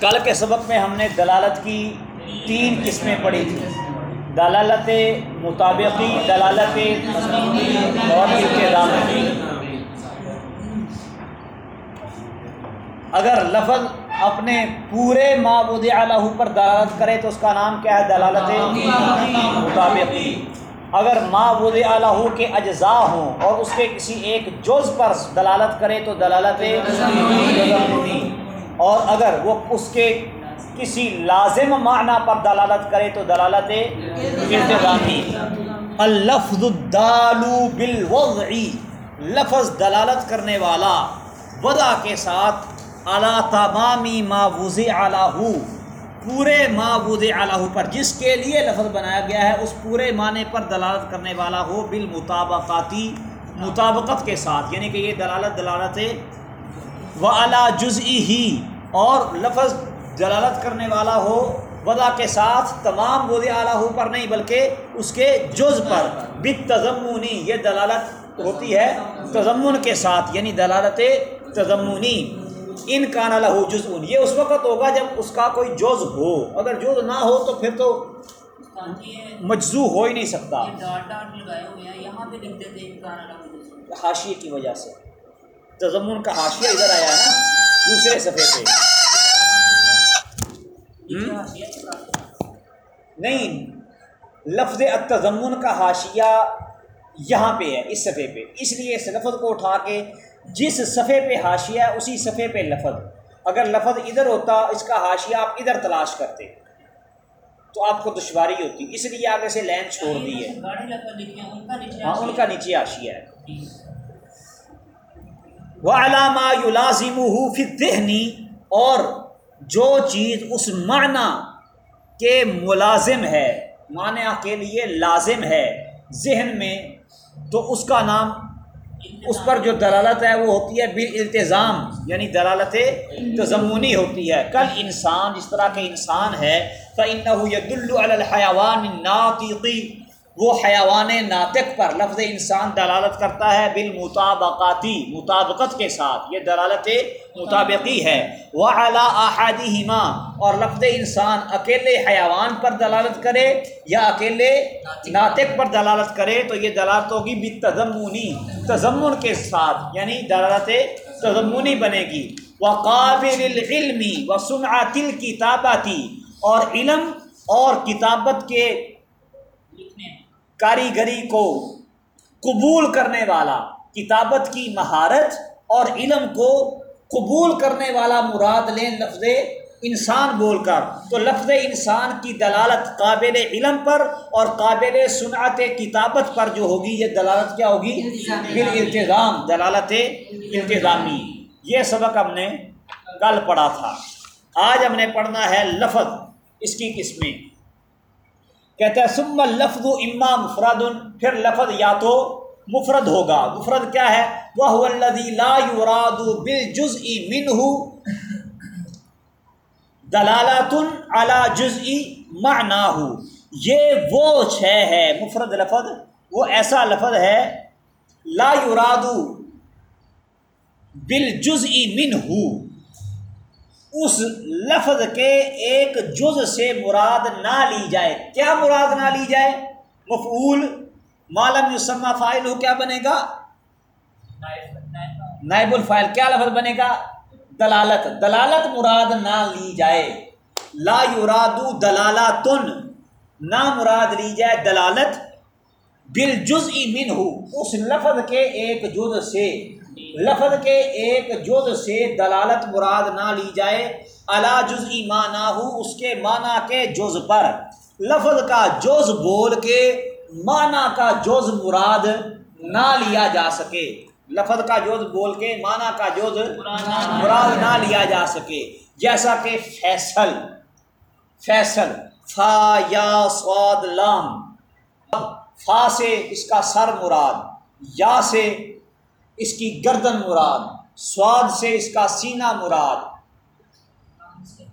کل کے سبق میں ہم نے دلالت کی تین قسمیں پڑھی تھیں۔ دلالت مطابقی، دلالت اور اگر لفظ اپنے پورے معبود علیہ پر دلالت کرے تو اس کا نام کیا ہے؟ دلالت مطابقی۔ اگر معبود علیہ کے اجزاء ہوں اور اس کے کسی ایک جز پر دلالت کرے تو دلالت اور اگر وہ اس کے کسی لازم معنی پر دلالت کرے تو دلالت انتظامی اللفظ الدالو بالوضعی لفظ دلالت کرنے والا وضع کے ساتھ اعلیٰ تمامی معوض اعلیٰ پورے معبود اعلیٰ پر جس کے لیے لفظ بنایا گیا ہے، اس پورے معنی پر دلالت کرنے والا ہو بالمطابقاتی، مطابقت کے ساتھ یعنی کہ یہ دلالت دلالت و اعلیٰ جزئی ہی اور لفظ دلالت کرنے والا ہو وضع کے ساتھ تمام بود اعلیٰ پر نہیں بلکہ اس کے جز پر۔ بت تضمنی یہ دلالت ہوتی ہے تضمن کے ساتھ یعنی دلالت تضمنی۔ ان کا نہ لہو جزون یہ اس وقت ہوگا جب اس کا کوئی جز ہو۔ اگر جز نہ ہو تو پھر تو مجزو ہو ہی نہیں سکتا۔ حاشیے کی وجہ سے۔ تضمن کا حاشیہ ادھر آیا ہے نا، دوسرے صفحے پہ۔ نہیں، لفظ التضمن کا حاشیہ یہاں پہ ہے، اس صفحے پہ۔ اس لیے اس لفظ کو اٹھا کے جس صفحے پہ حاشیہ ہے، اسی صفحے پہ لفظ۔ اگر لفظ ادھر ہوتا، اس کا حاشیہ آپ ادھر تلاش کرتے، تو آپ کو دشواری ہوتی۔ اس لیے آگے سے لین چھوڑ دی ہے۔ ہاں ان کا نیچے حاشیہ ہے۔ وہ علامہ یو لازم دہنی اور جو چیز اس معنی کے ملازم ہے، معنی کے لیے لازم ہے ذہن میں، تو اس کا نام، اس پر جو دلالت ہے وہ ہوتی ہے بال التظام یعنی دلالت تضمنی ہوتی ہے۔ کل انسان، جس طرح کے انسان ہے، فَإِنَّهُ يَدُلُّ عَلَى الْحَيَوَانِ وہ حیوان ناطق پر لفظ انسان دلالت کرتا ہے بالمطابقاتی، مطابقت کے ساتھ، یہ دلالت مطابقی ہے۔ وہ اعلیٰ احادی اور لفظ انسان اکیلے حیوان پر دلالت کرے یا اکیلے ناطق پر دلالت کرے، تو یہ دلالت ہوگی بھی تضمن کے ساتھ یعنی دلالت تضمنی بنے گی۔ وہ قابل العلمی و سنعتل کتاباتی اور علم اور کتابت کے کاریگری کو قبول کرنے والا کتابت کی مہارت اور علم کو قبول کرنے والا مراد لیں لفظ انسان بول کر۔ تو لفظ انسان کی دلالت قابل علم پر اور قابل صنعت کتابت پر جو ہوگی یہ دلالت کیا ہوگی؟ پھر التظام دلالت انتظامی یہ سبق ہم نے کل پڑھا تھا۔ آج ہم نے پڑھنا ہے لفظ اس کی قسمیں۔ کہتے ہیں سم لفظ اما مفرد. پھر لفظ یا تو مفرد ہوگا۔ مفرد کیا ہے؟ وہ الذی لا یراد بالجزء منه دلالات علی جزء معناه۔ یہ وہ چھ ہے، مفرد لفظ، وہ ایسا لفظ ہے، لا یراد بالجزء منه۔ اس لفظ کے ایک جز سے مراد نہ لی جائے۔ کیا مراد نہ لی جائے؟ مفعول معلوم یوسما فائل ہو کیا بنے گا؟ نائب الفائل کیا لفظ بنے گا؟ دلالت۔ دلالت مراد نہ لی جائے۔ لا یورادو دلالاتن نہ مراد لی جائے دلالت۔ بل جز ہو اس لفظ کے ایک جز سے۔ لفظ کے ایک جز سے دلالت مراد نہ لی جائے اللہ جز معنی ہو اس کے معنی کے جز پر۔ لفظ کا جز بول کے معنی کا جز مراد نہ لیا جا سکے۔ لفظ کا جز بول کے معنی کا جز مراد نہ لیا جا سکے۔ جیسا کہ فیصل فیصل، فا، یا سواد لام، فا سے اس کا سر مراد، یا سے اس کی گردن مراد، سواد سے اس کا سینہ مراد،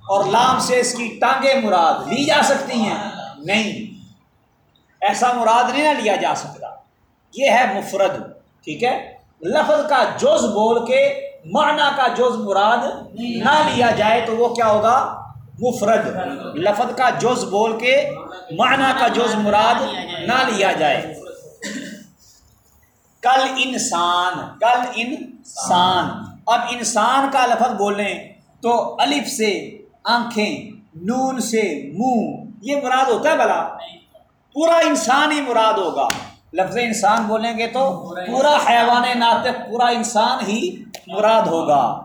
اور لام سے اس کی ٹانگیں مراد لی جا سکتی ہیں؟ نہیں۔ ایسا مراد نہیں نہ لیا جا سکتا۔ یہ ہے مفرد، ٹھیک ہے؟ لفظ کا جز بول کے معنی کا جز مراد نہ لیا جائے تو وہ کیا ہوگا؟ مفرد۔ لفظ کا جز بول کے معنی کا جز مراد نہ لیا جائے۔ کل انسان کل انسان۔ اب انسان کا لفظ بولیں تو الف سے آنکھیں، نون سے منہ، یہ مراد ہوتا ہے بلا۔ پورا انسان ہی مراد ہوگا۔ لفظ انسان بولیں گے تو پورا حیوان ناطق، پورا انسان ہی مراد ہوگا۔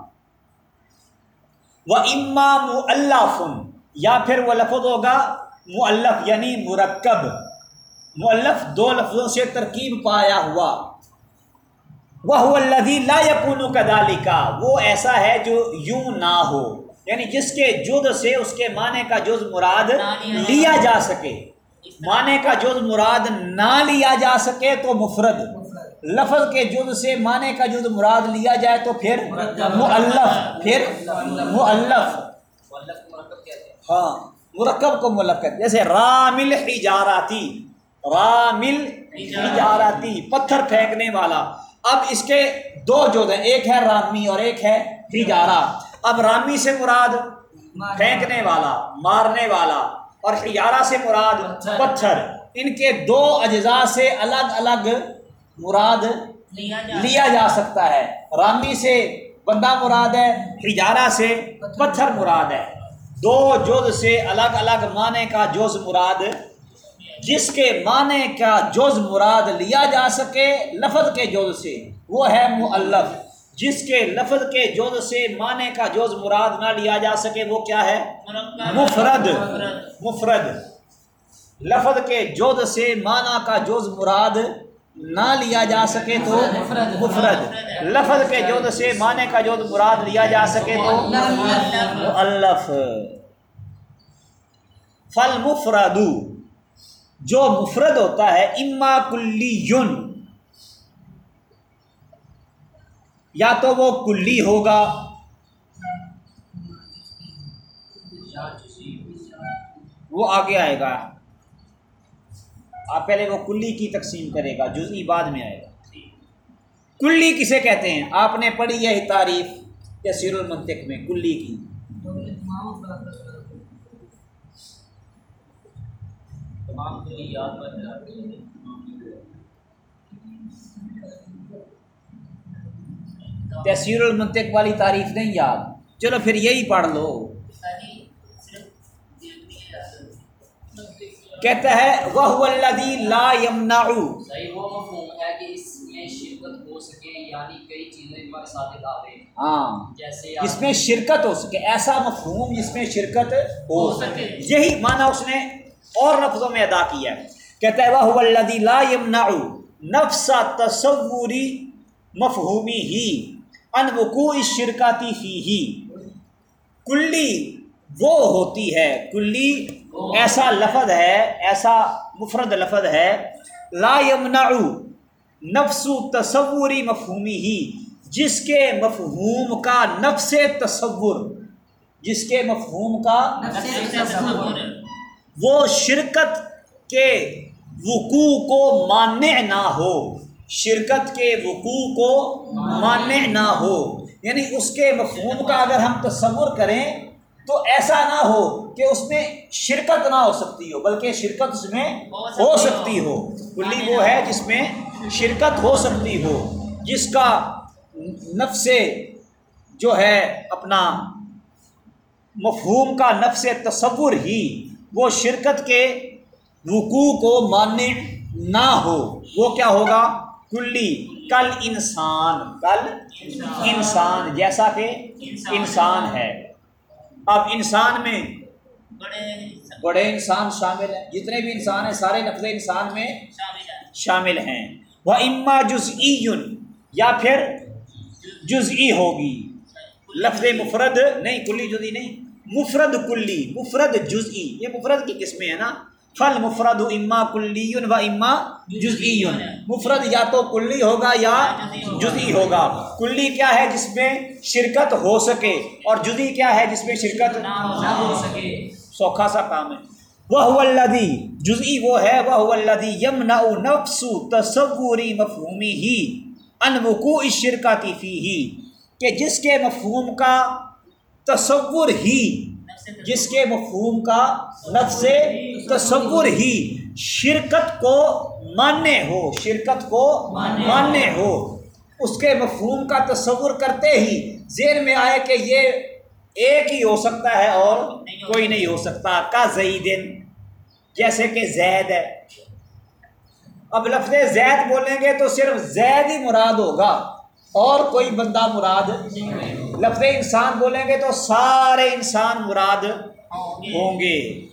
وہ امام فن یا پھر وہ لفظ ہوگا مؤلف یعنی مرکب۔ مؤلف دو لفظوں سے ترکیب پایا ہوا۔ وہ الدی لا یقون کدالی کا وہ ایسا ہے جو یوں نہ ہو یعنی جس کے جد سے اس کے معنی کا جز مراد لیا جا سکے۔ معنی کا جز مراد نہ لیا جا سکے تو مفرد۔ لفظ کے جد سے معنی کا جز مراد لیا جائے تو پھر مؤلف۔ پھر مؤلف۔ ہاں مرکب کو ملکت۔ جیسے رامل حجاراتی۔ رامل حجاراتی پتھر پھینکنے والا۔ اب اس کے دو جو ہیں ایک ہے رامی اور ایک ہے ہجارہ اب رامی سے مراد پھینکنے والا مارنے والا اور ہجارہ سے مراد پتھر۔ ان کے دو اجزاء سے الگ الگ مراد لیا جا سکتا ہے۔ رامی سے بندہ مراد ہے ہجارہ سے پتھر مراد ہے۔ دو جز سے الگ الگ معنی کا جز مراد جس کے معنی کا جز مراد لیا جا سکے لفظ کے جز سے وہ ہے مؤلف۔ جس کے لفظ کے جز سے معنی کا جز مراد نہ لیا جا سکے وہ کیا ہے؟ مفرد۔ مفرد۔ لفظ کے جز سے معنی کا جز مراد نہ لیا جا سکے تو مفرد۔ لفظ کے جود سے معنی کا جود مراد لیا جا سکے تو مؤلف۔ فل مفرد جو مفرد ہوتا ہے، اما کلی۔ یون یا تو وہ کلی ہوگا۔ وہ آگے آئے گا۔ آپ پہلے وہ کلی کی تقسیم کرے گا، جزئی بعد میں آئے گا۔ کلی کسے کہتے ہیں؟ آپ نے پڑھی ہے تعریف یا سیر المنطق میں، کلی کی۔ تحصیر المنطق والی تعریف نہیں یاد۔ چلو پھر یہی پڑھ لو۔ کہتا ہے وہ اللہ لا یمنا ہاں۔ اس میں شرکت ہو سکے۔ ایسا مفہوم جس میں شرکت ہو سکے۔ یہی معنی اس نے اور لفظوں میں ادا کیا ہے۔ کہتا ہے وہ اللہ لا یمنا نفسا تصوری مفہومی ہی انوقوع شرکاتی فی ہی کلی وہ ہوتی ہے، کلی ایسا لفظ ہے، ایسا مفرد لفظ ہے، لا یمنع نفس تصوری مفہومی ہی جس کے مفہوم کا نفس تصور، جس کے مفہوم کا وہ شرکت کے وقوع کو مانع نہ ہو۔ شرکت کے وقوع کو مانع نہ ہو۔ یعنی اس کے مفہوم کا اگر ہم تصور کریں تو ایسا نہ ہو کہ اس میں شرکت نہ ہو سکتی ہو، بلکہ شرکت اس میں ہو سکتی ہو۔ کلی وہ ہے جس میں شرکت ہو سکتی ہو، جس کا نفس جو ہے اپنا مفہوم کا نفس تصور ہی وہ شرکت کے وقوع کو ماننے نہ ہو، وہ کیا ہوگا؟ کلی، کل انسان کل انسان، جیسا کہ انسان ہے۔ اب انسان میں بڑے انسان شامل ہیں، جتنے بھی انسان ہیں، سارے لفظ انسان میں شامل ہیں۔ وہ اما جزئی یا پھر جزئی ہوگی۔ لفظ مفرد نہیں، کلی جزئی نہیں۔ مفرد کلی مفرد جزئی یہ مفرد کی قسمیں ہیں نا؟ فل مفرد اما کلی و اما جزئی مفرد یا تو کلی ہوگا یا جزئی ہوگا۔ کلی کیا ہے جس میں شرکت ہو سکے اور جزئی کیا ہے جس میں شرکت نہ ہو سکے۔ سوکھا سا کام ہے۔ وہ الدی جزئی وہ ہے وہ الدی یم نفس تصوری مفہومی ہی انوقو اس شرکاتی فی ہی کہ جس کے مفہوم کا تصور ہی، جس کے مفہوم کا لفظ تصور ہی۔ شرکت کو ماننے ہو، شرکت کو ماننے ہو۔ اس کے مفہوم کا تصور کرتے ہی ذہن میں آئے کہ یہ ایک ہی ہو سکتا ہے اور کوئی نہیں ہو سکتا۔ کا زیدن، جیسے کہ زید ہے۔ اب لفظ زید بولیں گے تو صرف زید ہی مراد ہوگا۔ اور کوئی بندہ مراد لفظ انسان بولیں گے تو سارے انسان مراد ہوں گے۔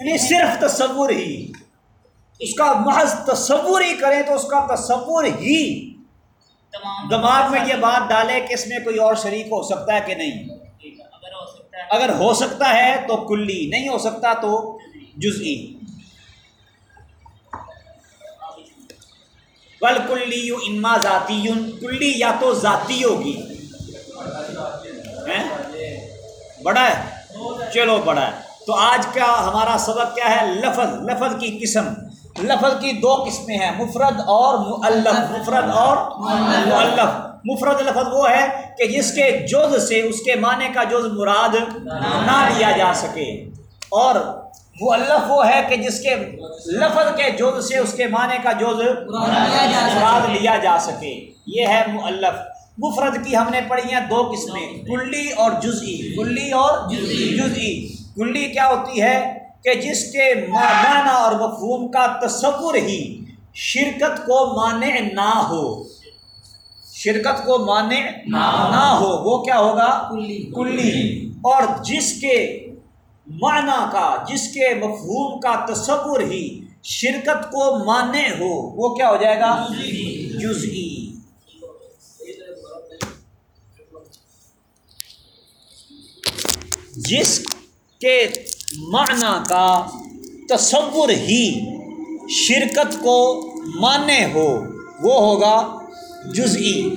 یعنی صرف تصور ہی۔ اس کا محض تصور ہی کریں تو اس کا تصور ہی۔ دماغ میں یہ بات ڈالے کہ اس میں کوئی اور شریک ہو سکتا ہے کہ نہیں۔ اگر ہو سکتا ہے تو کلی نہیں ہو سکتا تو جزئی۔ بل کلی انما ذاتی کلی یا تو ذاتی ہوگی۔ بڑا ہے۔ چلو بڑا ہے۔ تو آج کا ہمارا سبق کیا ہے؟ لفظ لفظ کی قسم۔ لفظ کی دو قسمیں ہیں۔ مفرد اور مؤلف۔ مفرد اور مؤلف۔ مفرد لفظ وہ ہے کہ جس کے جز سے اس کے معنی کا جز مراد نہ لیا جا سکے۔ اور مؤلف وہ ہے کہ جس کے لفظ کے جز سے اس کے معنی کا جز مراد لیا جا سکے۔ یہ ہے مؤلف۔ مفرد کی ہم نے پڑھی ہیں دو قسمیں۔ کلی اور جزئی۔ کلی اور جزئی۔ کلی کیا ہوتی ہے کہ جس کے معنی اور مفہوم کا تصور ہی شرکت کو مانے نہ ہو۔ شرکت کو مانے نہ ہو۔ وہ کیا ہوگا؟ کلی۔ اور جس کے معنی کا، جس کے مفہوم کا تصور ہی شرکت کو مانے ہو، وہ کیا ہو جائے گا؟ جزئی۔ جس کے معنی کا تصور ہی شرکت کو مانے ہو، وہ ہوگا جزئی۔